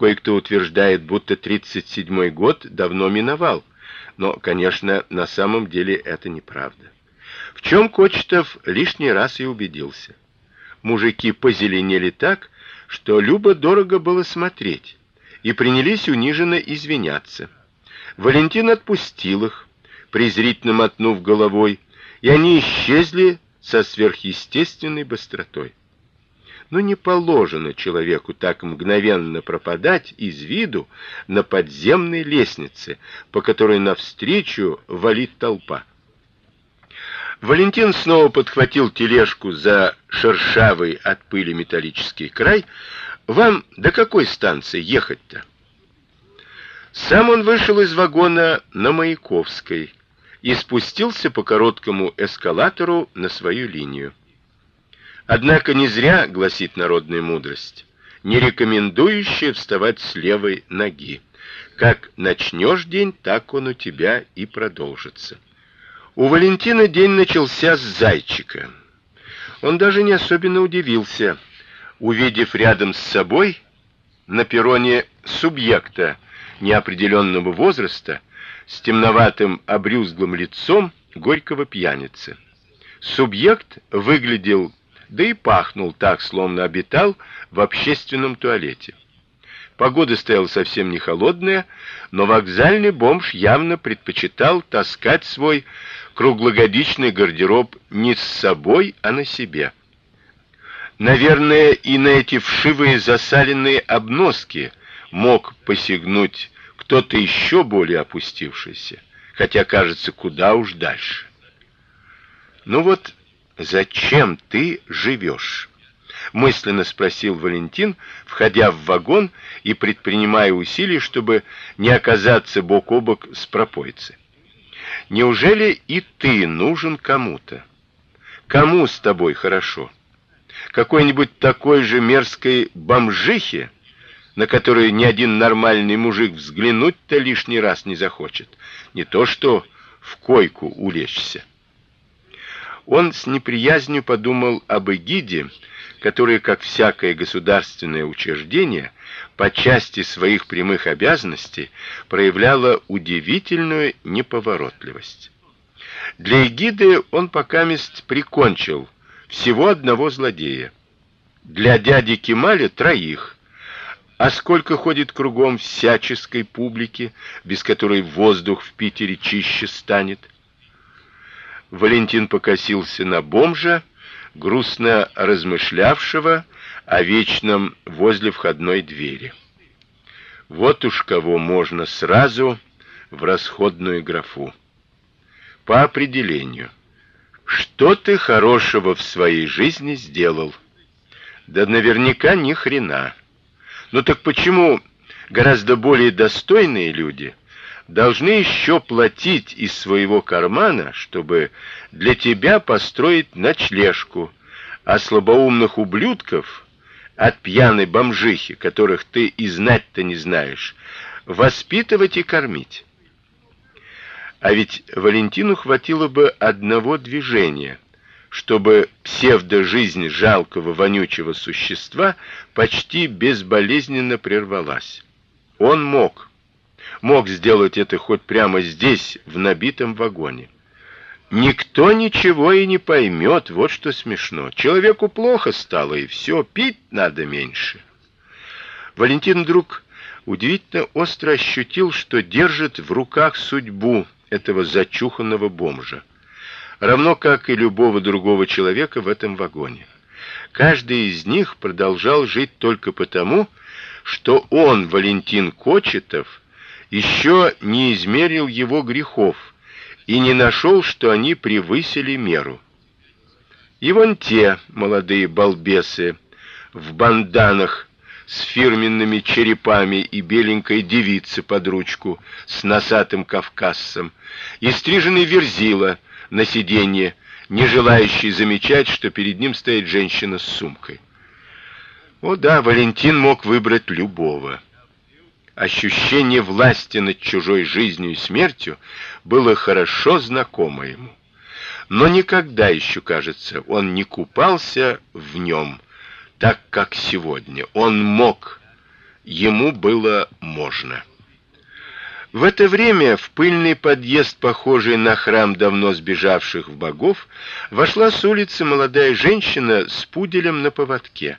Кое-кто утверждает, будто 37-й год давно миновал, но, конечно, на самом деле это неправда. В чем Кочетов лишний раз и убедился. Мужики позеленели так, что любо дорого было смотреть, и принялись униженно извиняться. Валентин отпустил их, презрительно мотнув головой, и они исчезли со сверхъестественной быстротой. Но не положено человеку так мгновенно пропадать из виду на подземной лестнице, по которой навстречу валит толпа. Валентин снова подхватил тележку за шершавый от пыли металлический край. Вам до какой станции ехать-то? Сам он вышел из вагона на Маяковской и спустился по короткому эскалатору на свою линию. Однако не зря гласит народная мудрость, не рекомендующая вставать с левой ноги. Как начнешь день, так он у тебя и продолжится. У Валентина день начался с зайчика. Он даже не особенно удивился, увидев рядом с собой на перроне субъекта неопределенного возраста с темноватым обрюзглым лицом горького пьяницы. Субъект выглядел, да и пахнул так, словно обитал в общественном туалете. Погода стояла совсем не холодная, но вокзальный бомж явно предпочитал таскать свой круглогодичный гардероб не с собой, а на себе. Наверное, и на эти вшивые засаленные обноски мог посягнуть кто-то еще более опустившийся, хотя, кажется, куда уж дальше. Ну вот, зачем ты живешь? мысленно спросил Валентин, входя в вагон и предпринимая усилия, чтобы не оказаться бок о бок с пропойцей. Неужели и ты нужен кому-то? Кому с тобой хорошо? Какой-нибудь такой же мерзкой бомжихе? на которые ни один нормальный мужик взглянуть-то лишний раз не захочет, не то что в койку улечься. Он с неприязнью подумал об эгиде, которая, как всякое государственное учреждение, по части своих прямых обязанностей проявляла удивительную неповоротливость. Для эгиды он пока мест прикончил всего одного злодея. Для дяди Кемаля троих, а сколько ходит кругом всяческой публики, без которой воздух в Питере чище станет? Валентин покосился на бомжа, грустно размышлявшего о вечном возле входной двери. Вот уж кого можно сразу в расходную графу. По определению. Что ты хорошего в своей жизни сделал? Да наверняка ни хрена. Ну так почему гораздо более достойные люди должны еще платить из своего кармана, чтобы для тебя построить ночлежку, а слабоумных ублюдков от пьяной бомжихи, которых ты и знать-то не знаешь, воспитывать и кормить? А ведь Валентину хватило бы одного движения — чтобы псевдожизнь жалкого вонючего существа почти безболезненно прервалась. Он мог, мог сделать это хоть прямо здесь, в набитом вагоне. Никто ничего и не поймет, вот что смешно. Человеку плохо стало и все, пить надо меньше. Валентин вдруг удивительно остро ощутил, что держит в руках судьбу этого зачуханного бомжа равно как и любого другого человека в этом вагоне. Каждый из них продолжал жить только потому, что он, Валентин Кочетов, еще не измерил его грехов и не нашел, что они превысили меру. И вон те молодые балбесы в банданах с фирменными черепами и беленькой девицы под ручку с носатым кавказцем, и стриженный верзила — на сиденье, не желающий замечать, что перед ним стоит женщина с сумкой. О да, Валентин мог выбрать любого. Ощущение власти над чужой жизнью и смертью было хорошо знакомо ему. Но никогда еще, кажется, он не купался в нем так, как сегодня. Он мог ему было можно. В это время в пыльный подъезд, похожий на храм давно сбежавших в богов, вошла с улицы молодая женщина с пуделем на поводке.